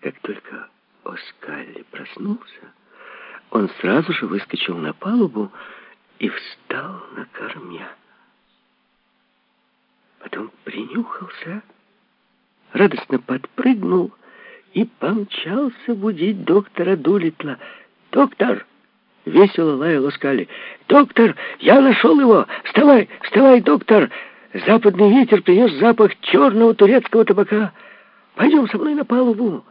Как только Оскалли проснулся, он сразу же выскочил на палубу и встал на корме. Потом принюхался, радостно подпрыгнул и помчался будить доктора Дулитла. «Доктор!» — весело лаял Оскали. «Доктор, я нашел его! Вставай, вставай, доктор! Западный ветер принес запах черного турецкого табака. Пойдем со мной на палубу.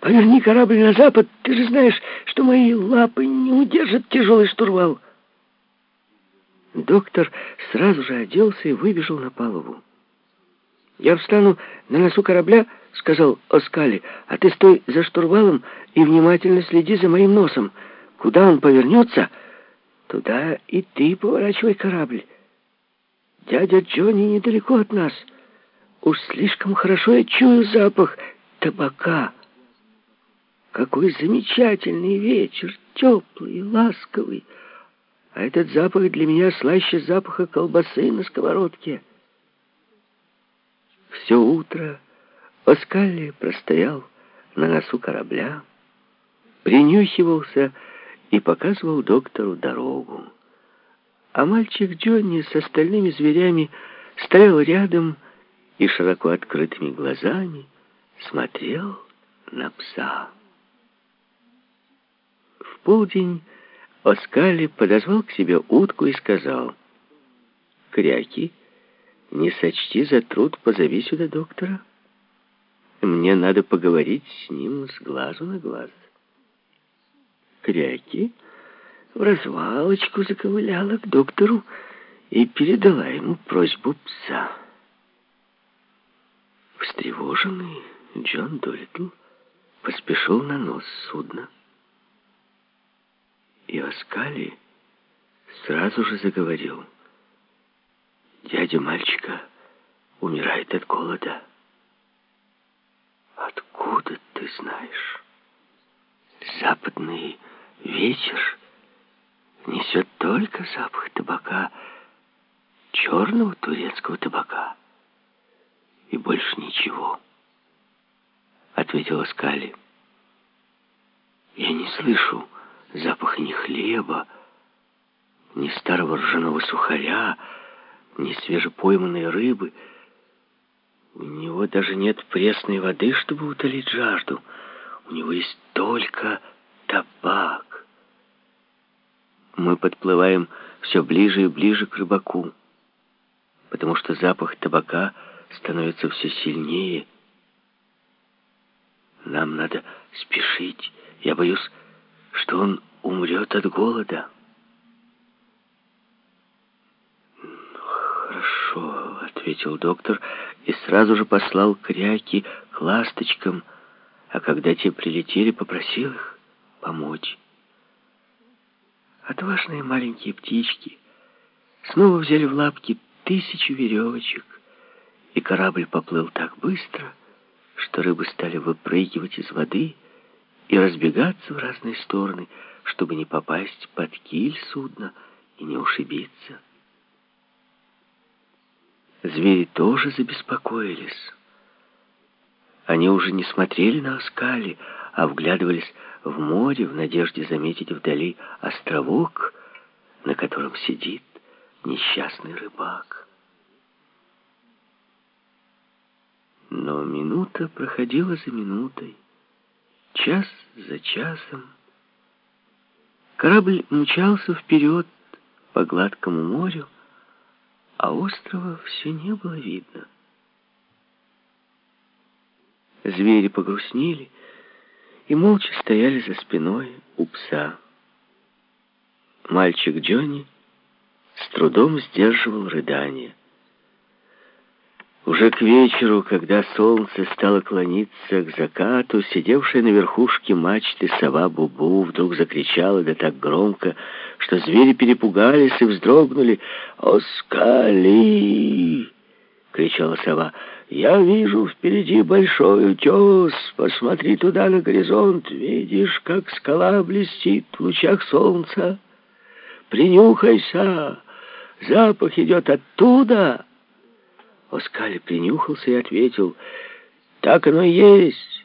Поверни корабль на запад. Ты же знаешь, что мои лапы не удержат тяжелый штурвал». Доктор сразу же оделся и выбежал на палубу. «Я встану на носу корабля», — сказал Оскали, «а ты стой за штурвалом и внимательно следи за моим носом. Куда он повернется, туда и ты поворачивай корабль. Дядя Джонни недалеко от нас. Уж слишком хорошо я чую запах табака. Какой замечательный вечер, теплый ласковый. А этот запах для меня слаще запаха колбасы на сковородке. Все утро Оскалли простоял на носу корабля, принюхивался и показывал доктору дорогу. А мальчик Джонни с остальными зверями стоял рядом и широко открытыми глазами смотрел на пса. Полдень Оскали подозвал к себе утку и сказал, «Кряки, не сочти за труд, позови сюда доктора. Мне надо поговорить с ним с глазу на глаз». Кряки в развалочку заковыляла к доктору и передала ему просьбу пса. Встревоженный Джон Долитл поспешил на нос судна. И Оскали сразу же заговорил. Дядя мальчика умирает от голода. Откуда ты знаешь? Западный ветер несет только запах табака, черного турецкого табака. И больше ничего, ответила Скали. Я не слышу запаха ни хлеба, ни старого ржаного сухаря, ни свежепойманной рыбы. У него даже нет пресной воды, чтобы утолить жажду. У него есть только табак. Мы подплываем все ближе и ближе к рыбаку, потому что запах табака становится все сильнее. Нам надо спешить. Я боюсь, что он умрет от голода. «Хорошо», — ответил доктор и сразу же послал кряки к ласточкам, а когда те прилетели, попросил их помочь. Отважные маленькие птички снова взяли в лапки тысячу веревочек, и корабль поплыл так быстро, что рыбы стали выпрыгивать из воды и разбегаться в разные стороны, чтобы не попасть под киль судна и не ушибиться. Звери тоже забеспокоились. Они уже не смотрели на оскали, а вглядывались в море в надежде заметить вдали островок, на котором сидит несчастный рыбак. Но минута проходила за минутой, час за часом. Корабль мчался вперед по гладкому морю, а острова все не было видно. Звери погрустнели и молча стояли за спиной у пса. Мальчик Джонни с трудом сдерживал рыдание. Уже к вечеру, когда солнце стало клониться к закату, сидевшая на верхушке мачты сова Бубу вдруг закричала да так громко, что звери перепугались и вздрогнули. «Оскали!» — кричала сова. «Я вижу впереди большой утес. Посмотри туда, на горизонт. Видишь, как скала блестит в лучах солнца? Принюхайся! Запах идет оттуда!» Оскали принюхался и ответил, «Так оно и есть.